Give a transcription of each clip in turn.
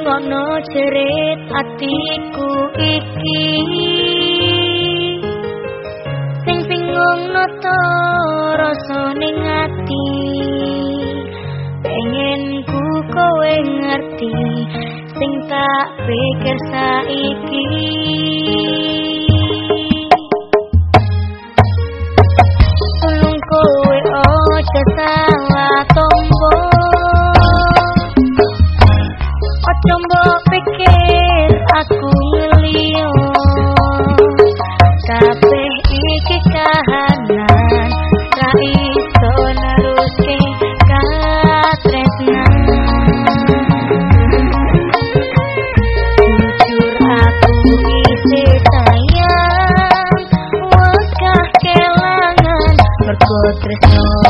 rungokno cerit atiku iki. Sing bingung noto rasa ning ati pengen ku kowe ngerti sing tak pikir saiki kelangan mergo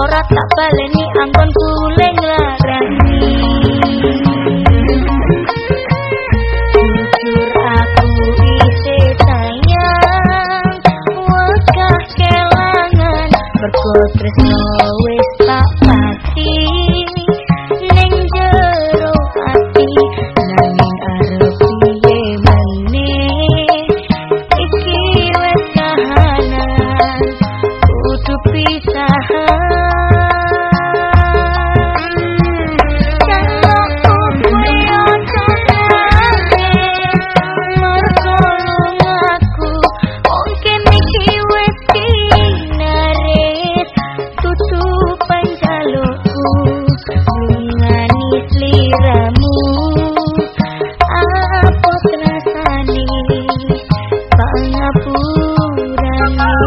Ora tak baleni anggon kuleng larani Jujur aku isi sayang Wakah kelangan. Mergo tresno